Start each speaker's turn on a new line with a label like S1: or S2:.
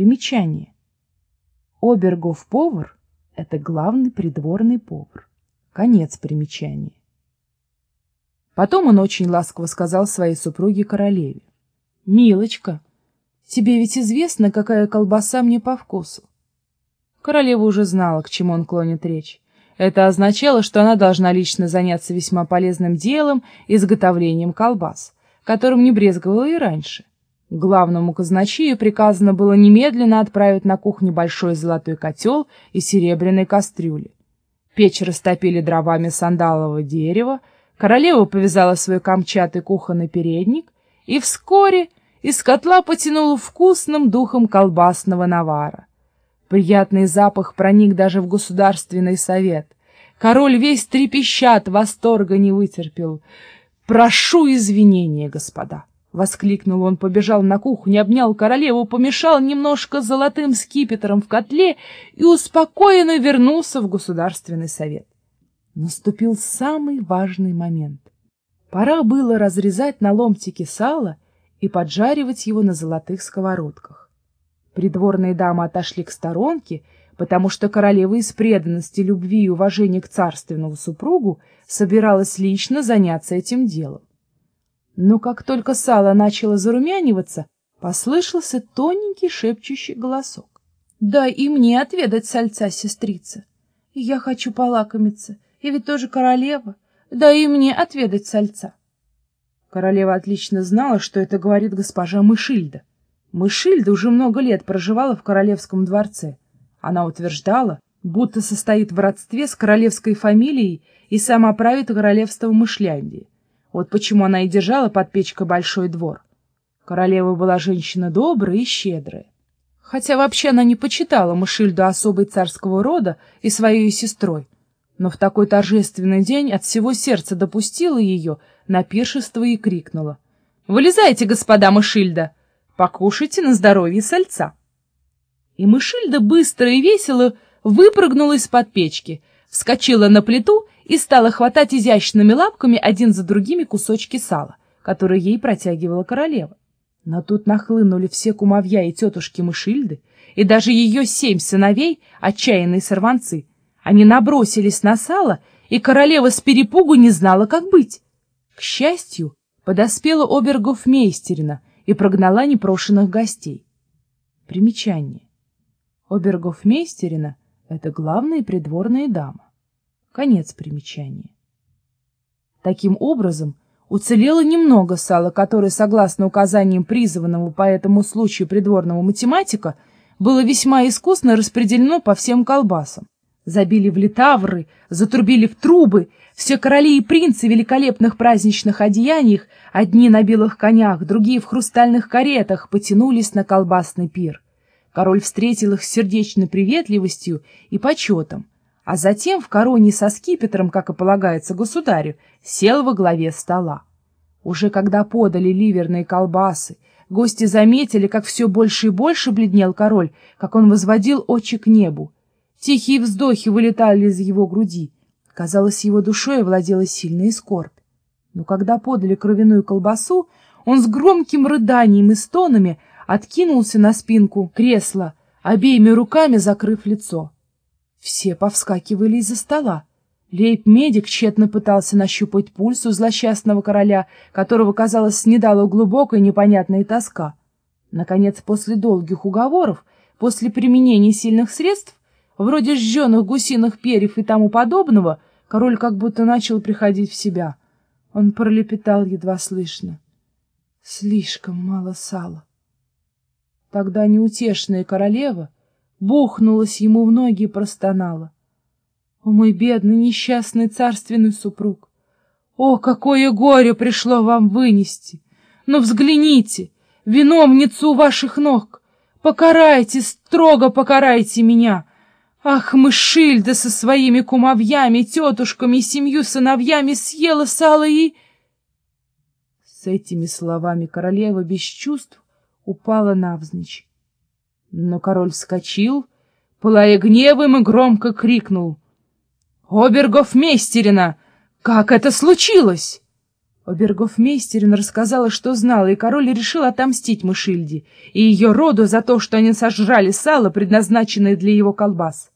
S1: Примечание. Обергов-повар — это главный придворный повар. Конец примечания. Потом он очень ласково сказал своей супруге королеве. — Милочка, тебе ведь известно, какая колбаса мне по вкусу. Королева уже знала, к чему он клонит речь. Это означало, что она должна лично заняться весьма полезным делом — изготовлением колбас, которым не брезговала и раньше. Главному казначею приказано было немедленно отправить на кухню большой золотой котел и серебряной кастрюли. Печь растопили дровами сандалового дерева, королева повязала свой камчатый кухонный передник, и вскоре из котла потянуло вкусным духом колбасного навара. Приятный запах проник даже в государственный совет. Король весь трепеща восторга не вытерпел. «Прошу извинения, господа!» — воскликнул он, побежал на кухню, обнял королеву, помешал немножко золотым скипетром в котле и успокоенно вернулся в государственный совет. Наступил самый важный момент. Пора было разрезать на ломтики сало и поджаривать его на золотых сковородках. Придворные дамы отошли к сторонке, потому что королева из преданности, любви и уважения к царственному супругу собиралась лично заняться этим делом. Но как только сало начало зарумяниваться, послышался тоненький шепчущий голосок. — Дай и мне отведать сальца, сестрица. Я хочу полакомиться, и ведь тоже королева. Дай и мне отведать сальца. Королева отлично знала, что это говорит госпожа Мышильда. Мышильда уже много лет проживала в королевском дворце. Она утверждала, будто состоит в родстве с королевской фамилией и сама правит королевством Мышляндии. Вот почему она и держала под печкой большой двор. Королева была женщина добрая и щедрая. Хотя вообще она не почитала Мышильду особой царского рода и своей сестрой, но в такой торжественный день от всего сердца допустила ее на пиршество и крикнула. «Вылезайте, господа Мышильда!» Покушайте на здоровье сальца. И Мышильда быстро и весело выпрыгнула из-под печки, вскочила на плиту и стала хватать изящными лапками один за другими кусочки сала, которые ей протягивала королева. Но тут нахлынули все кумовья и тетушки Мышильды, и даже ее семь сыновей, отчаянные сорванцы. Они набросились на сало, и королева с перепугу не знала, как быть. К счастью, подоспела обергофмейстерина и прогнала непрошенных гостей. Примечание. Обергофмейстерина — это главная придворная дама. Конец примечания. Таким образом, уцелело немного сала, которое, согласно указаниям призванного по этому случаю придворного математика, было весьма искусно распределено по всем колбасам. Забили в литавры, затрубили в трубы, все короли и принцы в великолепных праздничных одеяниях, одни на белых конях, другие в хрустальных каретах, потянулись на колбасный пир. Король встретил их с сердечной приветливостью и почетом, а затем в короне со скипетром, как и полагается государю, сел во главе стола. Уже когда подали ливерные колбасы, гости заметили, как все больше и больше бледнел король, как он возводил очи к небу. Тихие вздохи вылетали из его груди. Казалось, его душой владела сильная скорбь. Но когда подали кровяную колбасу, он с громким рыданием и стонами откинулся на спинку кресла, обеими руками закрыв лицо. Все повскакивали из-за стола. Лейб-медик тщетно пытался нащупать пульс у злосчастного короля, которого, казалось, снедала глубокая непонятная тоска. Наконец, после долгих уговоров, после применения сильных средств, вроде сжженных гусиных перьев и тому подобного, король как будто начал приходить в себя. Он пролепетал едва слышно. Слишком мало сала. Тогда неутешная королева бухнулась ему в ноги и простонала. О, мой бедный несчастный царственный супруг! О, какое горе пришло вам вынести! Но взгляните, виновницу ваших ног! Покарайте, строго покарайте меня! Ах, Мышильда со своими кумовьями, тетушками и семью сыновьями съела сало и... С этими словами королева без чувств упала навзничь. Но король вскочил, пылая гневом, и громко крикнул. — Обергов Местерина! Как это случилось? Обергофмейстерин рассказала, что знала, и король решил отомстить Мышильде и ее роду за то, что они сожрали сало, предназначенное для его колбас.